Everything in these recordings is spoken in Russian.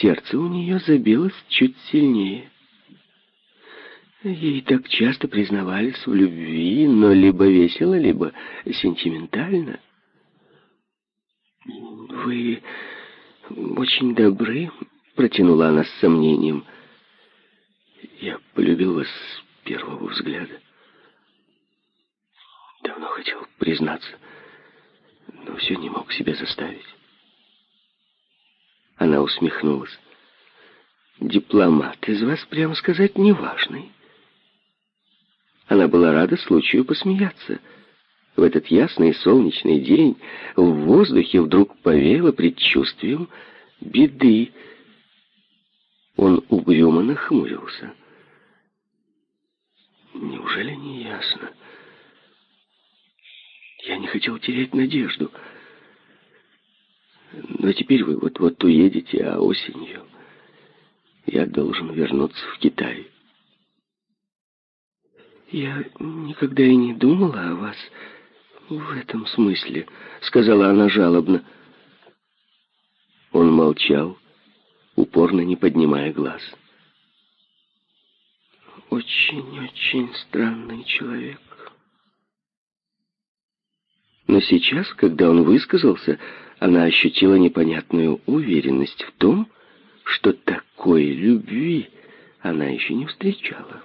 сердце у нее забилось чуть сильнее. Ей так часто признавались в любви, но либо весело, либо сентиментально. «Вы очень добры», — протянула она с сомнением. «Я полюбил вас с первого взгляда. Давно хотел признаться, но все не мог себя заставить». Она усмехнулась. «Дипломат из вас, прямо сказать, неважный». Она была рада случаю посмеяться. В этот ясный солнечный день в воздухе вдруг повеяло предчувствием беды. Он угрюмо нахмурился. Неужели не ясно? Я не хотел терять надежду. Но теперь вы вот-вот уедете, а осенью я должен вернуться в Китай. «Я никогда и не думала о вас в этом смысле», — сказала она жалобно. Он молчал, упорно не поднимая глаз. «Очень-очень странный человек». Но сейчас, когда он высказался, она ощутила непонятную уверенность в том, что такой любви она еще не встречала.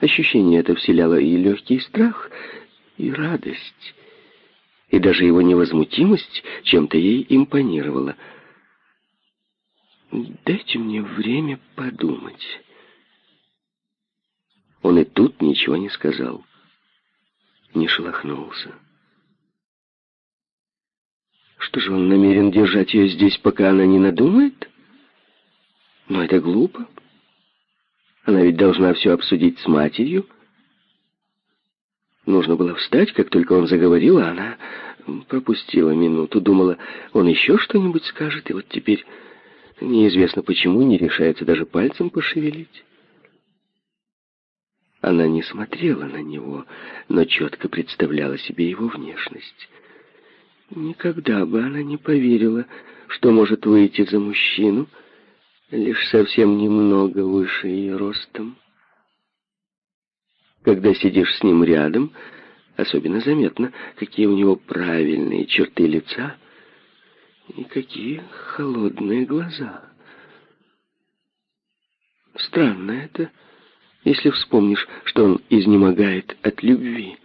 Ощущение это вселяло и легкий страх, и радость. И даже его невозмутимость чем-то ей импонировала. «Дайте мне время подумать». Он и тут ничего не сказал, не шелохнулся. Что же он намерен держать ее здесь, пока она не надумает? Но это глупо. Она ведь должна все обсудить с матерью. Нужно было встать, как только он заговорил, а она пропустила минуту, думала, он еще что-нибудь скажет, и вот теперь неизвестно почему не решается даже пальцем пошевелить. Она не смотрела на него, но четко представляла себе его внешность. Никогда бы она не поверила, что может выйти за мужчину, лишь совсем немного выше ее ростом. Когда сидишь с ним рядом, особенно заметно, какие у него правильные черты лица и какие холодные глаза. Странно это, если вспомнишь, что он изнемогает от любви.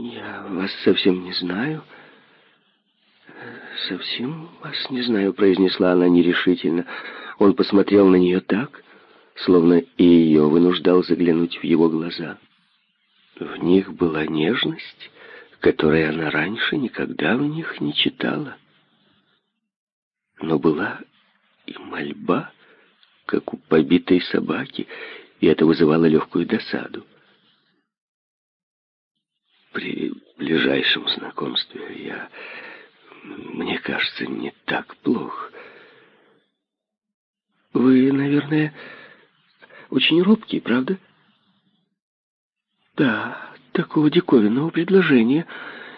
«Я вас совсем не знаю», «Совсем вас не знаю», — произнесла она нерешительно. Он посмотрел на нее так, словно и ее вынуждал заглянуть в его глаза. В них была нежность, которой она раньше никогда в них не читала. Но была и мольба, как у побитой собаки, и это вызывало легкую досаду. При ближайшем знакомстве я мне кажется, не так плохо. Вы, наверное, очень робкий, правда? Да, такого диковинного предложения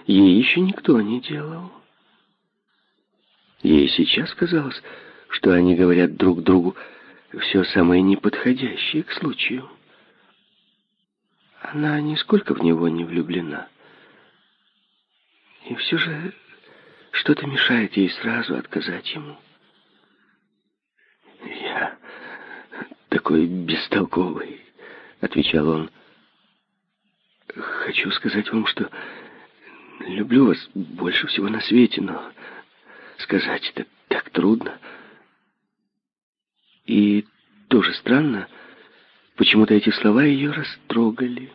ей еще никто не делал. Ей сейчас казалось, что они говорят друг другу все самое неподходящее к случаю. Она нисколько в него не влюблена. И все же что-то мешает ей сразу отказать ему. «Я такой бестолковый», — отвечал он. «Хочу сказать вам, что люблю вас больше всего на свете, но сказать это так трудно. И тоже странно, почему-то эти слова ее растрогали.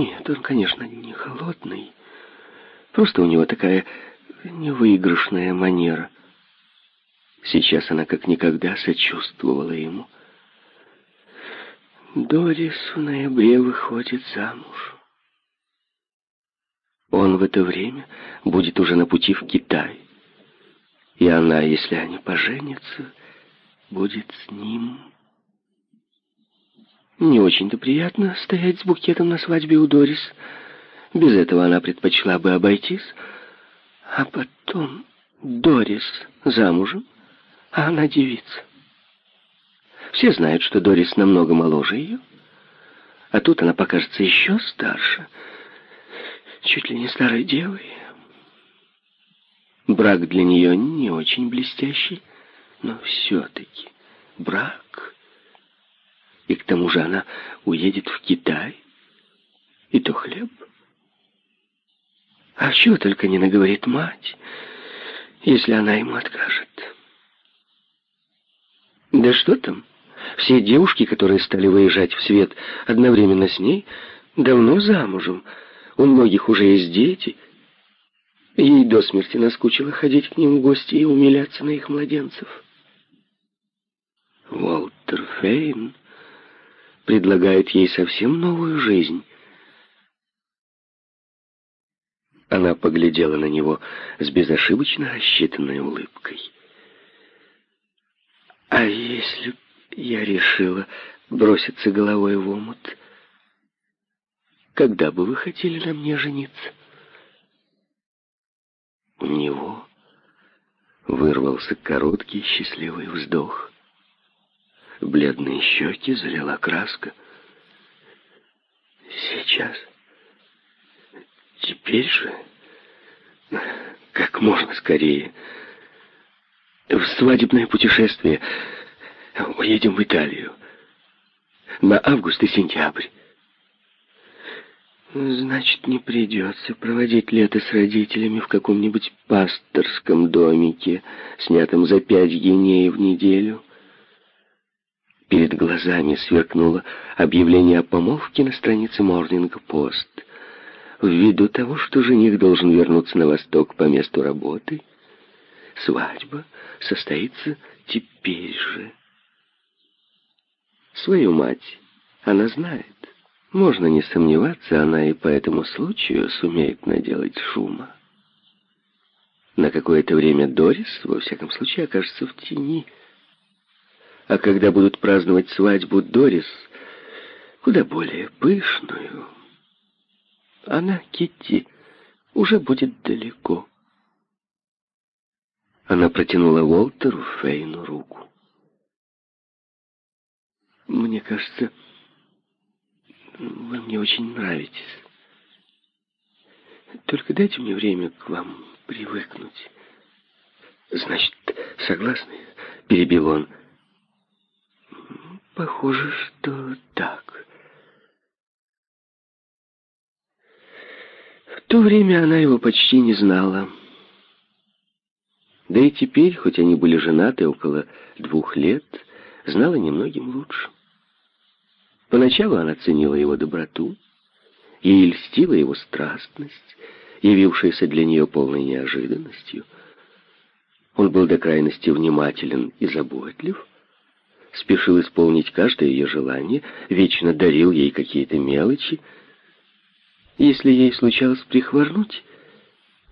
Нет, он, конечно, не холодный, Просто у него такая невыигрышная манера. Сейчас она как никогда сочувствовала ему. Дорис в ноябре выходит замуж. Он в это время будет уже на пути в Китай. И она, если они поженятся, будет с ним. Не очень-то приятно стоять с букетом на свадьбе у Дорис, без этого она предпочла бы обойтись. А потом Дорис замужем, а она девица. Все знают, что Дорис намного моложе ее, а тут она покажется еще старше, чуть ли не старой девой. Брак для нее не очень блестящий, но все-таки брак. И к тому же она уедет в Китай, и то хлеб. А чего только не наговорит мать, если она ему откажет. Да что там? Все девушки, которые стали выезжать в свет одновременно с ней, давно замужем. У многих уже есть дети. Ей до смерти наскучило ходить к ним в гости и умиляться на их младенцев. Уолтер Фейн предлагает ей совсем новую жизнь. Она поглядела на него с безошибочно рассчитанной улыбкой. «А если б я решила броситься головой в омут, когда бы вы хотели на мне жениться?» У него вырвался короткий счастливый вздох. Бледные щеки залила краска. «Сейчас...» Теперь же, как можно скорее, в свадебное путешествие уедем в Италию на август и сентябрь. Значит, не придется проводить лето с родителями в каком-нибудь пасторском домике, снятом за пять геней в неделю. Перед глазами сверкнуло объявление о помолвке на странице Morning Post ввиду того, что жених должен вернуться на восток по месту работы, свадьба состоится теперь же. Свою мать она знает. Можно не сомневаться, она и по этому случаю сумеет наделать шума. На какое-то время Дорис, во всяком случае, окажется в тени. А когда будут праздновать свадьбу Дорис, куда более пышную, она, Китти, уже будет далеко. Она протянула Уолтеру Фейну руку. Мне кажется, вы мне очень нравитесь. Только дайте мне время к вам привыкнуть. Значит, согласны? Перебил он. Похоже, что так. В то время она его почти не знала. Да и теперь, хоть они были женаты около двух лет, знала немногим лучше. Поначалу она ценила его доброту, ей льстила его страстность, явившаяся для нее полной неожиданностью. Он был до крайности внимателен и заботлив, спешил исполнить каждое ее желание, вечно дарил ей какие-то мелочи, если ей случалось прихворнуть,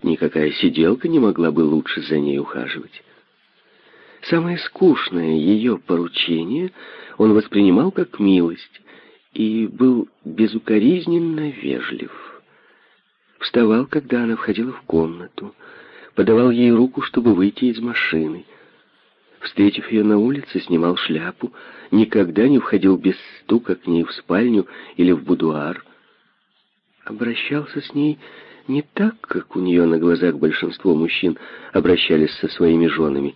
никакая сиделка не могла бы лучше за ней ухаживать. Самое скучное ее поручение он воспринимал как милость и был безукоризненно вежлив. Вставал, когда она входила в комнату, подавал ей руку, чтобы выйти из машины. Встретив ее на улице, снимал шляпу, никогда не входил без стука к ней в спальню или в будуар обращался с ней не так, как у нее на глазах большинство мужчин обращались со своими женами,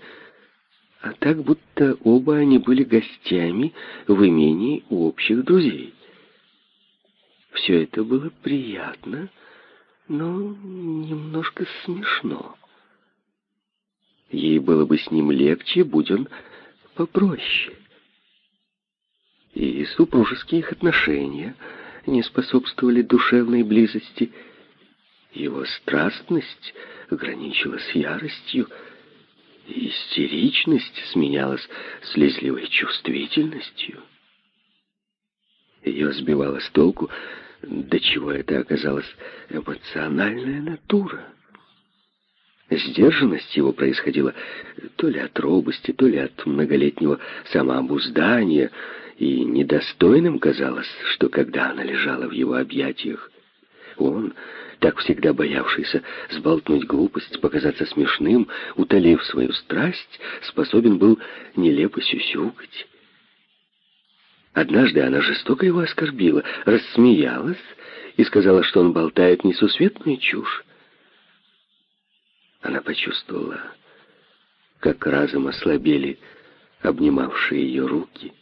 а так, будто оба они были гостями в имении у общих друзей. Все это было приятно, но немножко смешно. Ей было бы с ним легче, будь он попроще. И супружеские их отношения — не способствовали душевной близости. Его страстность граничила с яростью, истеричность сменялась слезливой чувствительностью. Ее сбивала с толку, до чего это оказалась эмоциональная натура. Сдержанность его происходила то ли от робости, то ли от многолетнего самообуздания, и недостойным казалось, что когда она лежала в его объятиях, Он, так всегда боявшийся сболтнуть глупость, показаться смешным, утолив свою страсть, способен был нелепо сюсюкать. Однажды она жестоко его оскорбила, рассмеялась и сказала, что он болтает несусветную чушь. Она почувствовала, как разом ослабели обнимавшие ее руки.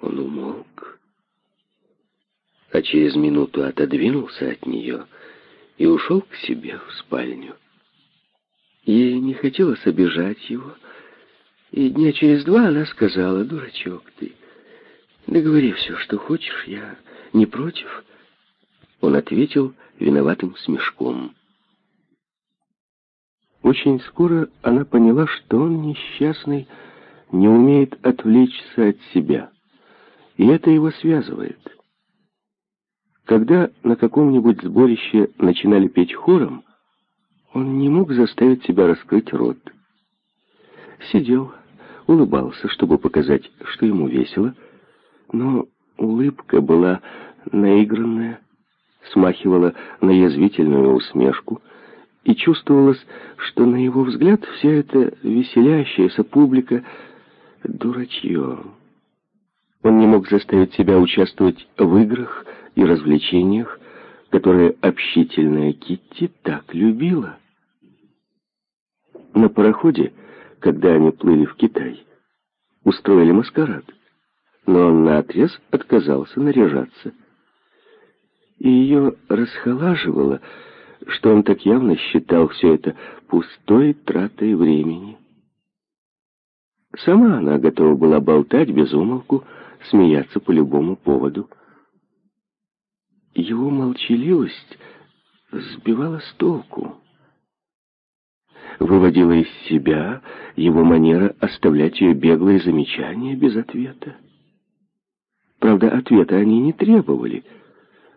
Он умолк, а через минуту отодвинулся от нее и ушел к себе в спальню. Ей не хотелось обижать его, и дня через два она сказала, «Дурачок ты, да говори все, что хочешь, я не против». Он ответил виноватым смешком. Очень скоро она поняла, что он несчастный, не умеет отвлечься от себя, и это его связывает. Когда на каком-нибудь сборище начинали петь хором, он не мог заставить себя раскрыть рот. Сидел, улыбался, чтобы показать, что ему весело, но улыбка была наигранная, смахивала на язвительную усмешку, и чувствовалось, что на его взгляд вся эта веселящаяся публика — дурачье. Он не мог заставить себя участвовать в играх и развлечениях, которые общительная Китти так любила. На пароходе, когда они плыли в Китай, устроили маскарад, но он наотрез отказался наряжаться. И ее расхолаживало, что он так явно считал все это пустой тратой времени. Сама она готова была болтать без умолку, смеяться по любому поводу. Его молчаливость сбивала с толку. Выводила из себя его манера оставлять ее беглые замечания без ответа. Правда, ответа они не требовали,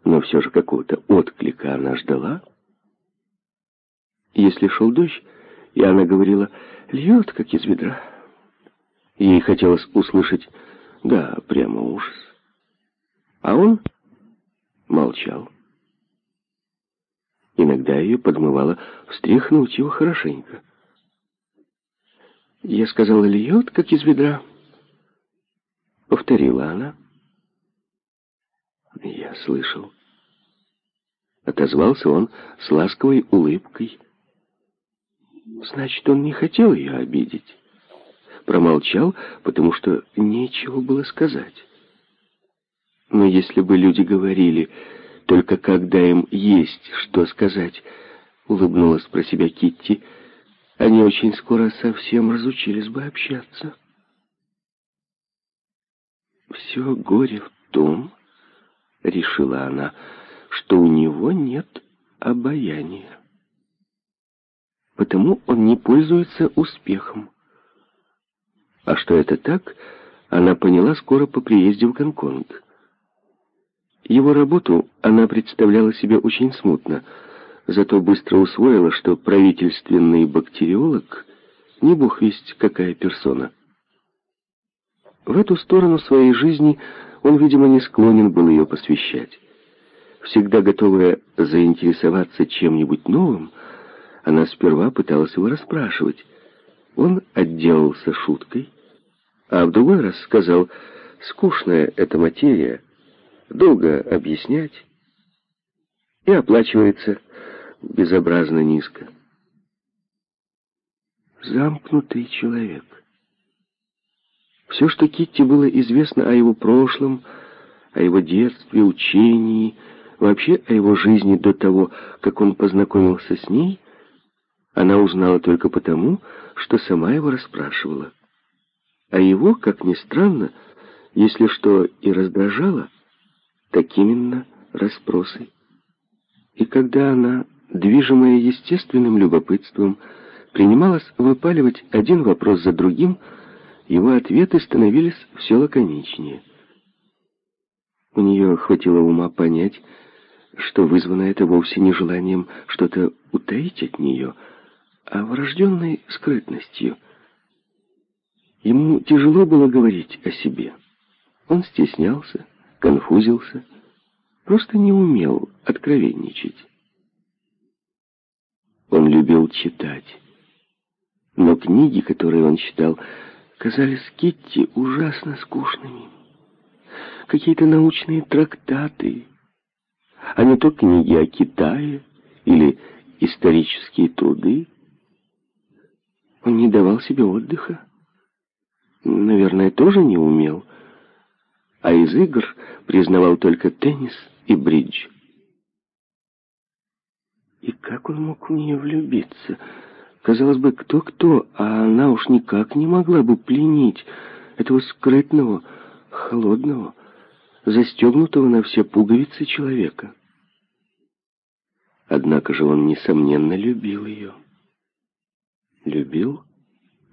но все же какого-то отклика она ждала. Если шел дождь, и она говорила «льет, как из ведра», ей хотелось услышать «да, прямо ужас». А он молчал. Иногда ее подмывало встряхнуть его хорошенько. Я сказала, льет, как из ведра. Повторила она. Я слышал. Отозвался он с ласковой улыбкой. Значит, он не хотел ее обидеть. Промолчал, потому что нечего было сказать. Но если бы люди говорили, только когда им есть что сказать, улыбнулась про себя Китти, они очень скоро совсем разучились бы общаться. Все горе в том, решила она, что у него нет обаяния потому он не пользуется успехом. А что это так, она поняла скоро по приезде в Гонконг. Его работу она представляла себе очень смутно, зато быстро усвоила, что правительственный бактериолог не бог весть какая персона. В эту сторону своей жизни он, видимо, не склонен был ее посвящать. Всегда готовая заинтересоваться чем-нибудь новым, она сперва пыталась его расспрашивать. Он отделался шуткой, а в другой раз сказал, скучная эта материя, долго объяснять, и оплачивается безобразно низко. Замкнутый человек. Все, что Китти было известно о его прошлом, о его детстве, учении, вообще о его жизни до того, как он познакомился с ней, она узнала только потому, что сама его расспрашивала. А его, как ни странно, если что и раздражало, так именно расспросы. И когда она, движимая естественным любопытством, принималась выпаливать один вопрос за другим, его ответы становились все лаконичнее. У нее хватило ума понять, что вызвано это вовсе не желанием что-то утаить от нее, а врожденной скрытностью. Ему тяжело было говорить о себе. Он стеснялся, конфузился, просто не умел откровенничать. Он любил читать, но книги, которые он читал, казались Китти ужасно скучными. Какие-то научные трактаты, а не то книги о Китае или исторические труды. Он не давал себе отдыха. Наверное, тоже не умел. А из игр признавал только теннис и бридж. И как он мог в нее влюбиться? Казалось бы, кто-кто, а она уж никак не могла бы пленить этого скрытного, холодного, застегнутого на все пуговицы человека. Однако же он, несомненно, любил ее. Любил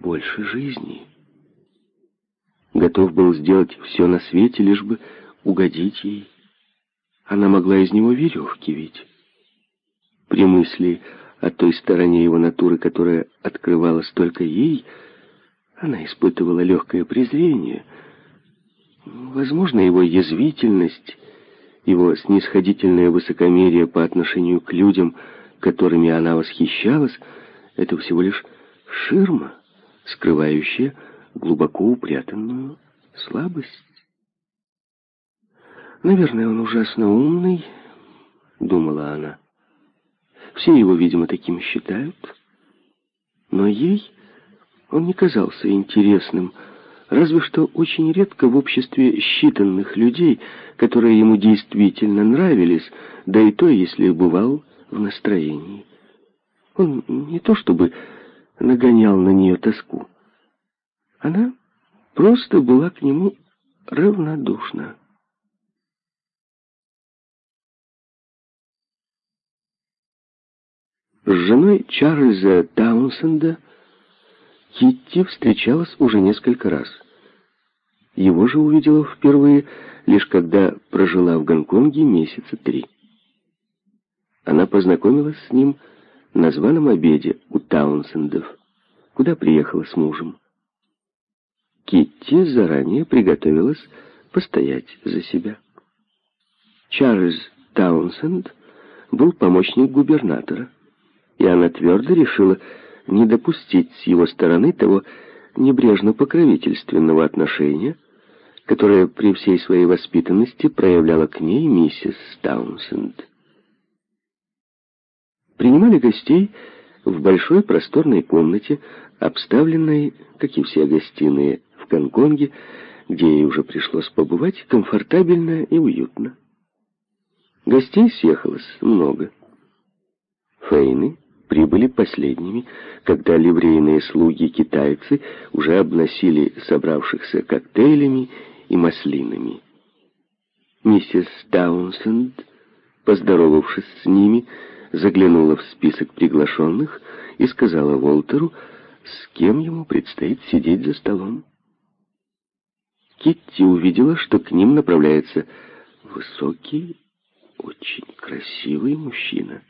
больше жизни. Готов был сделать все на свете, лишь бы угодить ей. Она могла из него веревки видеть. При мысли о той стороне его натуры, которая открывалась только ей, она испытывала легкое презрение. Возможно, его язвительность его снисходительное высокомерие по отношению к людям, которыми она восхищалась, это всего лишь ширма, скрывающая глубоко упрятанную слабость. «Наверное, он ужасно умный», — думала она. «Все его, видимо, таким считают. Но ей он не казался интересным, — разве что очень редко в обществе считанных людей, которые ему действительно нравились, да и то, если бывал в настроении. Он не то чтобы нагонял на нее тоску. Она просто была к нему равнодушна. С женой Чарльза Таунсенда Китти встречалась уже несколько раз. Его же увидела впервые, лишь когда прожила в Гонконге месяца три. Она познакомилась с ним на званом обеде у Таунсендов, куда приехала с мужем. Китти заранее приготовилась постоять за себя. Чарльз Таунсенд был помощник губернатора, и она твердо решила не допустить с его стороны того небрежно-покровительственного отношения, которое при всей своей воспитанности проявляла к ней миссис Таунсенд. Принимали гостей в большой просторной комнате, обставленной, как и все гостиные в Гонконге, где ей уже пришлось побывать, комфортабельно и уютно. Гостей съехалось много. Фейны прибыли последними, когда ливрейные слуги-китайцы уже обносили собравшихся коктейлями и маслинами. Миссис Таунсенд, поздоровавшись с ними, заглянула в список приглашенных и сказала Волтеру, с кем ему предстоит сидеть за столом. Китти увидела, что к ним направляется высокий, очень красивый мужчина.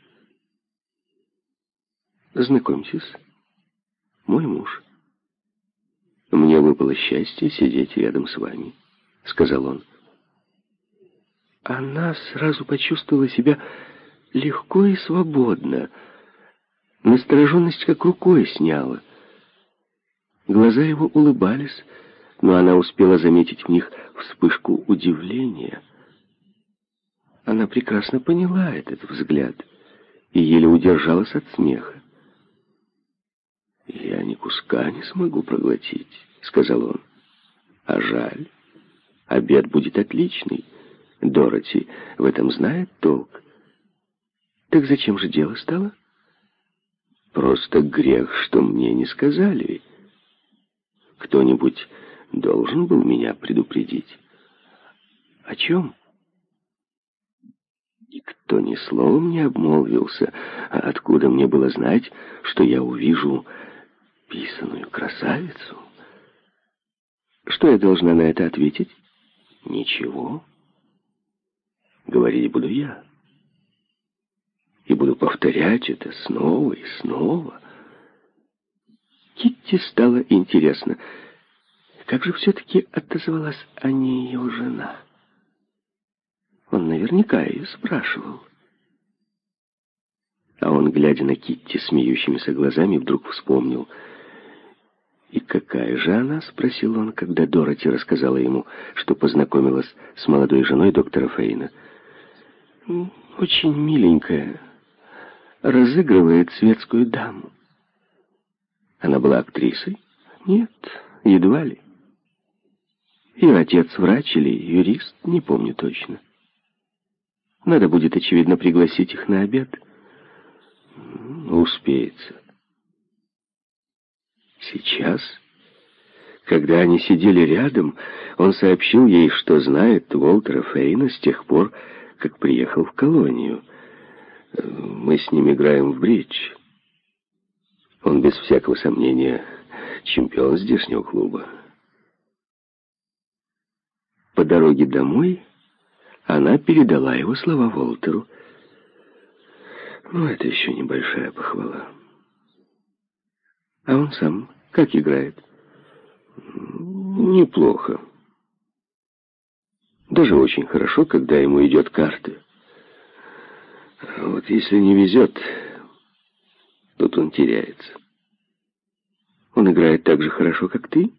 Знакомьтесь, мой муж. Мне выпало счастье сидеть рядом с вами, сказал он. Она сразу почувствовала себя легко и свободно. Настороженность как рукой сняла. Глаза его улыбались, но она успела заметить в них вспышку удивления. Она прекрасно поняла этот взгляд и еле удержалась от смеха. «Я ни куска не смогу проглотить», — сказал он. «А жаль. Обед будет отличный. Дороти в этом знает толк». «Так зачем же дело стало?» «Просто грех, что мне не сказали. Кто-нибудь должен был меня предупредить». «О чем?» Никто ни словом не обмолвился, а откуда мне было знать, что я увижу писаную красавицу. Что я должна на это ответить? Ничего. Говорить буду я. И буду повторять это снова и снова. Китти стало интересно, как же все-таки отозвалась о ней ее жена. Он наверняка ее спрашивал. А он, глядя на Китти смеющимися глазами, вдруг вспомнил. «И какая же она?» — спросил он, когда Дороти рассказала ему, что познакомилась с молодой женой доктора Фейна. «Очень миленькая. Разыгрывает светскую даму». «Она была актрисой?» «Нет, едва ли. Ее отец врач или юрист, не помню точно. Надо будет, очевидно, пригласить их на обед». «Успеется». Сейчас, когда они сидели рядом, он сообщил ей, что знает Уолтера Фейна с тех пор, как приехал в колонию. Мы с ним играем в бридж. Он, без всякого сомнения, чемпион здешнего клуба. По дороге домой она передала его слова Волтеру. Ну, это еще небольшая похвала. А он сам как играет? Неплохо. Даже очень хорошо, когда ему идет карты. А вот если не везет, тут он теряется. Он играет так же хорошо, как ты?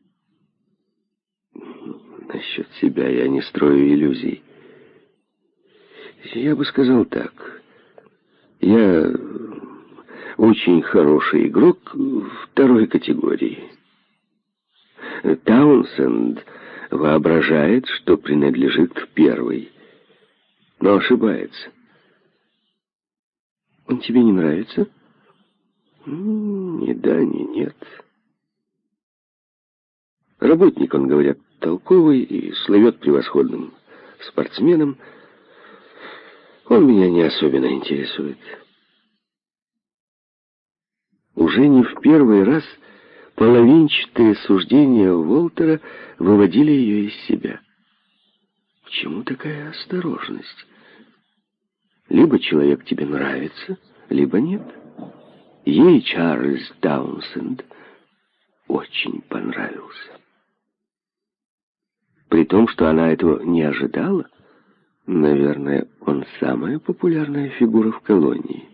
Насчет себя я не строю иллюзий. Я бы сказал так. Я очень хороший игрок второй категории. Таунсенд воображает, что принадлежит первой, но ошибается. Он тебе не нравится? Ни да, ни нет. Работник, он, говорят, толковый и слывет превосходным спортсменом. Он меня не особенно интересует. Уже не в первый раз половинчатые суждения Волтера выводили ее из себя. К чему такая осторожность? Либо человек тебе нравится, либо нет. Ей Чарльз Таунсенд очень понравился. При том, что она этого не ожидала, наверное, он самая популярная фигура в колонии.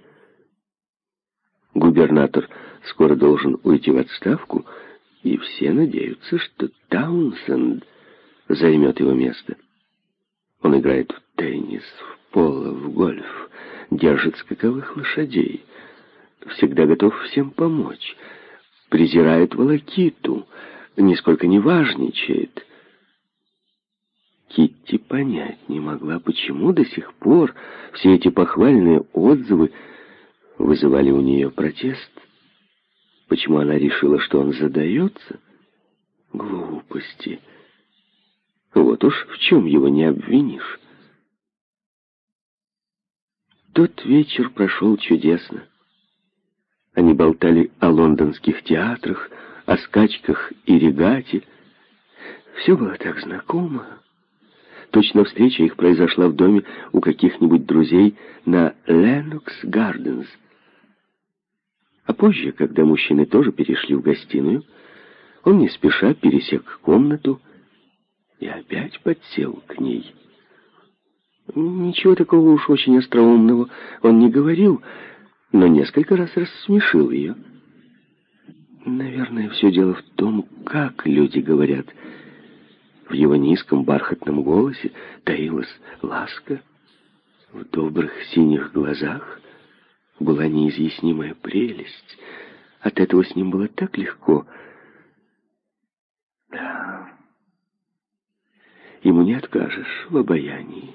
Губернатор скоро должен уйти в отставку, и все надеются, что Таунсенд займет его место. Он играет в теннис, в поло, в гольф, держит скаковых лошадей, всегда готов всем помочь, презирает волокиту, нисколько не важничает. Китти понять не могла, почему до сих пор все эти похвальные отзывы вызывали у нее протест. Почему она решила, что он задается? Глупости. Вот уж в чем его не обвинишь. Тот вечер прошел чудесно. Они болтали о лондонских театрах, о скачках и регате. Все было так знакомо. Точно встреча их произошла в доме у каких-нибудь друзей на Ленокс Гарденс. А позже, когда мужчины тоже перешли в гостиную, он не спеша пересек комнату и опять подсел к ней. Ничего такого уж очень остроумного он не говорил, но несколько раз рассмешил ее. Наверное, все дело в том, как люди говорят. В его низком бархатном голосе таилась ласка, в добрых синих глазах была неизъяснимая прелесть. От этого с ним было так легко. Да, ему не откажешь в обаянии.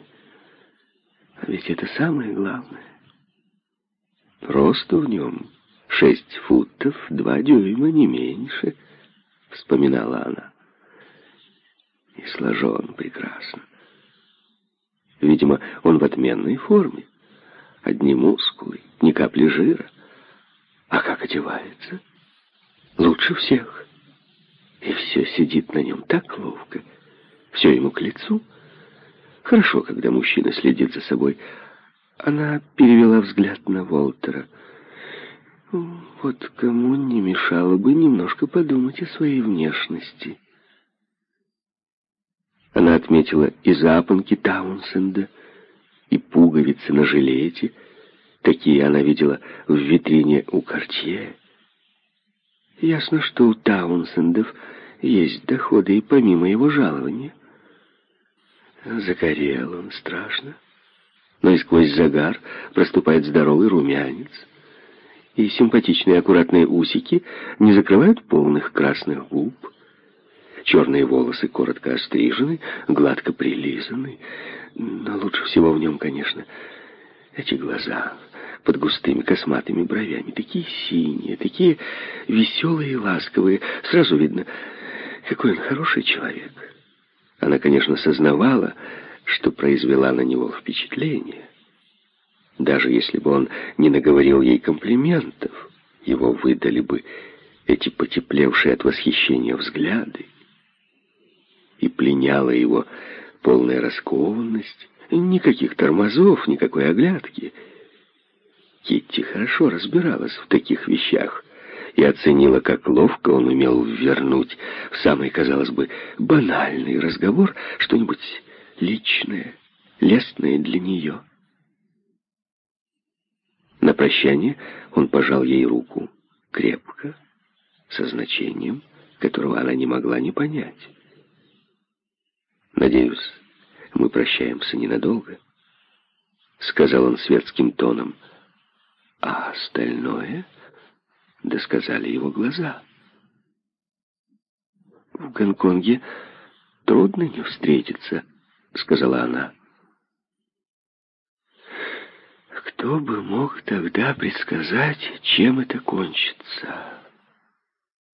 А ведь это самое главное. Просто в нем шесть футов, два дюйма, не меньше, вспоминала она. И сложен прекрасно. Видимо, он в отменной форме. Одни мускулы, ни капли жира. А как одевается? Лучше всех. И все сидит на нем так ловко. Все ему к лицу. Хорошо, когда мужчина следит за собой. Она перевела взгляд на Волтера. Вот кому не мешало бы немножко подумать о своей внешности. Она отметила и запонки Таунсенда, и пуговицы на жилете. Такие она видела в витрине у Кортье. Ясно, что у Таунсендов есть доходы и помимо его жалования. Загорел он страшно, но и сквозь загар проступает здоровый румянец. И симпатичные аккуратные усики не закрывают полных красных губ. Черные волосы коротко острижены, гладко прилизаны. Но лучше всего в нем, конечно, эти глаза под густыми косматыми бровями. Такие синие, такие веселые и ласковые. Сразу видно, какой он хороший человек. Она, конечно, сознавала, что произвела на него впечатление. Даже если бы он не наговорил ей комплиментов, его выдали бы эти потеплевшие от восхищения взгляды. И пленяла его полная раскованность, никаких тормозов, никакой оглядки. Китти хорошо разбиралась в таких вещах и оценила, как ловко он умел вернуть в самый, казалось бы, банальный разговор что-нибудь личное, лестное для нее. На прощание он пожал ей руку крепко, со значением, которого она не могла не понять. «Надеюсь, мы прощаемся ненадолго», — сказал он светским тоном. «А остальное...» досказали его глаза. «В Гонконге трудно не встретиться», — сказала она. Кто бы мог тогда предсказать, чем это кончится?